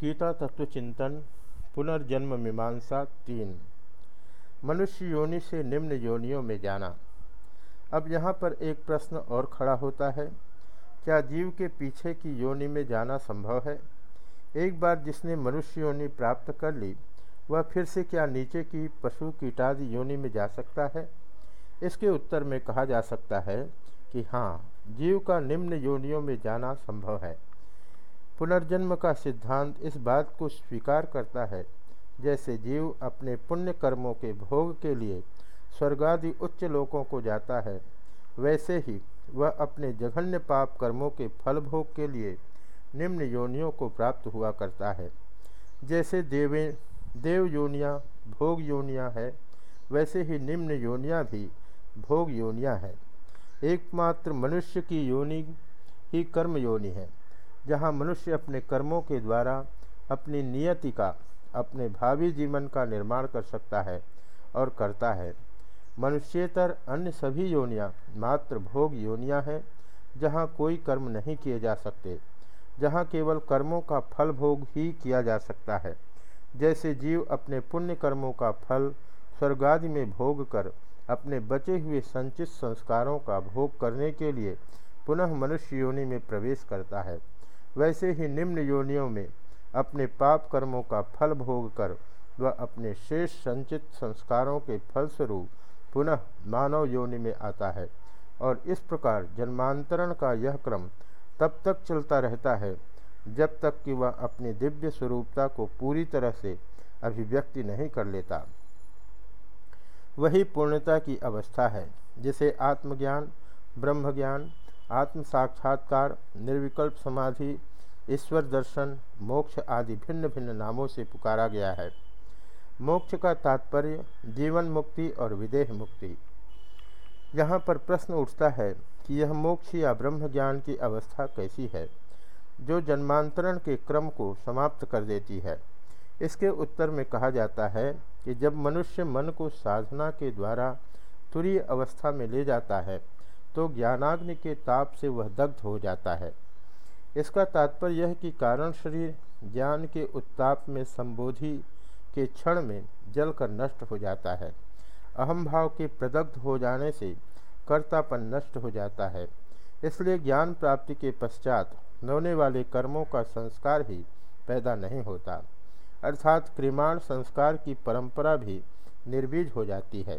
गीता तत्व चिंतन, पुनर्जन्म मीमांसा तीन। मनुष्य योनि से निम्न योनियों में जाना। अब यहाँ पर एक प्रश्न और खड़ा होता है, क्या जीव के पीछे की योनि में जाना संभव है? एक बार जिसने मनुष्य योनि प्राप्त कर ली, वह फिर से क्या नीचे की पशु कीटादि योनि में जा सकता है? इसके उत्तर में कहा जा सकता है कि हाँ जीव का निम्न योनियों में जाना संभव है। पुनर्जन्म का सिद्धांत इस बात को स्वीकार करता है, जैसे जीव अपने पुण्य कर्मों के भोग के लिए स्वर्गादि उच्च लोकों को जाता है, वैसे ही वह अपने जघन्य पाप कर्मों के फल भोग के लिए निम्न योनियों को प्राप्त हुआ करता है। जैसे देवे, देव योनियाँ भोग योनियाँ है, वैसे ही निम्न योनियाँ भी भोग योनियाँ है। एकमात्र मनुष्य की योनि ही कर्म योनि है। जहाँ मनुष्य अपने कर्मों के द्वारा अपनी नियति का, अपने भावी जीवन का निर्माण कर सकता है और करता है। मनुष्यतर अन्य सभी योनियाँ मात्र भोग योनियाँ हैं, जहाँ कोई कर्म नहीं किए जा सकते, जहाँ केवल कर्मों का फल भोग ही किया जा सकता है। जैसे जीव अपने पुण्य कर्मों का फल स्वर्गादि में भोग कर अपने बचे हुए संचित संस्कारों का भोग करने के लिए पुनः मनुष्य योनि में प्रवेश करता है। वैसे ही निम्न योनियों में अपने पाप कर्मों का फल भोग कर वह अपने शेष संचित संस्कारों के फलस्वरूप पुनः मानव योनि में आता है और इस प्रकार जन्मांतरण का यह क्रम तब तक चलता रहता है जब तक कि वह अपनी दिव्य स्वरूपता को पूरी तरह से अभिव्यक्ति नहीं कर लेता। वही पूर्णता की अवस्था है, जिसे आत्मज्ञान ब्रह्म ज्ञान आत्म साक्षात्कार निर्विकल्प समाधि, ईश्वर दर्शन, मोक्ष आदि भिन्न भिन्न नामों से पुकारा गया है। मोक्ष का तात्पर्य जीवन मुक्ति और विदेह मुक्ति। यहाँ पर प्रश्न उठता है कि यह मोक्ष या ब्रह्म ज्ञान की अवस्था कैसी है, जो जन्मांतरण के क्रम को समाप्त कर देती है। इसके उत्तर में कहा जाता है कि जब मनुष्य मन को साधना के द्वारा तुरीय अवस्था में ले जाता है तो ज्ञानाग्नि के ताप से वह दग्ध हो जाता है। इसका तात्पर्य यह कि कारण शरीर ज्ञान के उत्ताप में संबोधि के क्षण में जलकर नष्ट हो जाता है। अहम भाव के प्रदग्ध हो जाने से कर्तापन नष्ट हो जाता है। इसलिए ज्ञान प्राप्ति के पश्चात होने वाले कर्मों का संस्कार ही पैदा नहीं होता। अर्थात क्रिमाण संस्कार की परंपरा भी निर्बीज हो जाती है।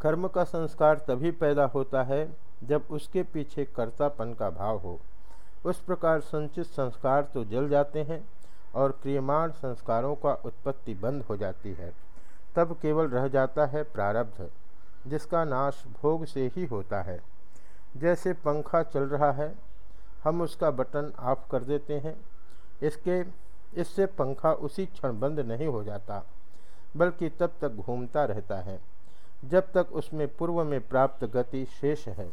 कर्म का संस्कार तभी पैदा होता है जब उसके पीछे कर्तापन का भाव हो। उस प्रकार संचित संस्कार तो जल जाते हैं और क्रियमाण संस्कारों का उत्पत्ति बंद हो जाती है। तब केवल रह जाता है प्रारब्ध, जिसका नाश भोग से ही होता है। जैसे पंखा चल रहा है, हम उसका बटन ऑफ़ कर देते हैं। इसके, इससे पंखा उसी क्षण बंद नहीं हो जाता, बल्कि तब तक घूमता रहता है। जब तक उसमें पूर्व में प्राप्त गति शेष है।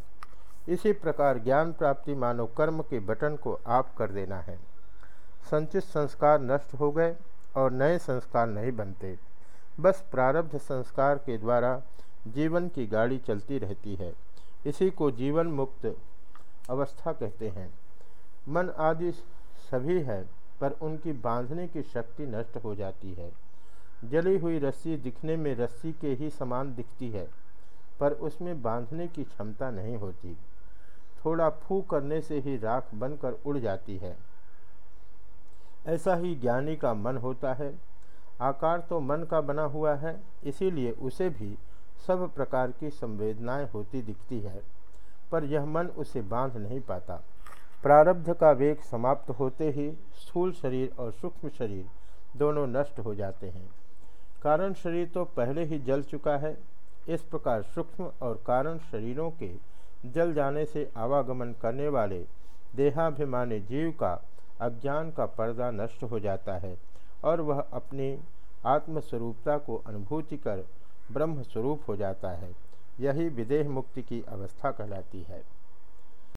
इसी प्रकार ज्ञान प्राप्ति मानव कर्म के बटन को आप कर देना है। संचित संस्कार नष्ट हो गए और नए संस्कार नहीं बनते। बस प्रारब्ध संस्कार के द्वारा जीवन की गाड़ी चलती रहती है। इसी को जीवन मुक्त अवस्था कहते हैं। मन आदि सभी है, पर उनकी बांधने की शक्ति नष्ट हो जाती है। जली हुई रस्सी दिखने में रस्सी के ही समान दिखती है, पर उसमें बांधने की क्षमता नहीं होती। थोड़ा फू करने से ही राख बनकर उड़ जाती है। ऐसा ही ज्ञानी का मन होता है। आकार तो मन का बना हुआ है, इसीलिए उसे भी सब प्रकार की संवेदनाएँ होती दिखती है, पर यह मन उसे बाँध नहीं पाता। प्रारब्ध का वेग समाप्त होते ही स्थूल शरीर और सूक्ष्म शरीर दोनों नष्ट हो जाते हैं। कारण शरीर तो पहले ही जल चुका है। इस प्रकार सूक्ष्म और कारण शरीरों के जल जाने से आवागमन करने वाले देहाभिमानी जीव का अज्ञान का पर्दा नष्ट हो जाता है और वह अपनी आत्मस्वरूपता को अनुभूति कर ब्रह्म स्वरूप हो जाता है। यही विदेह मुक्ति की अवस्था कहलाती है।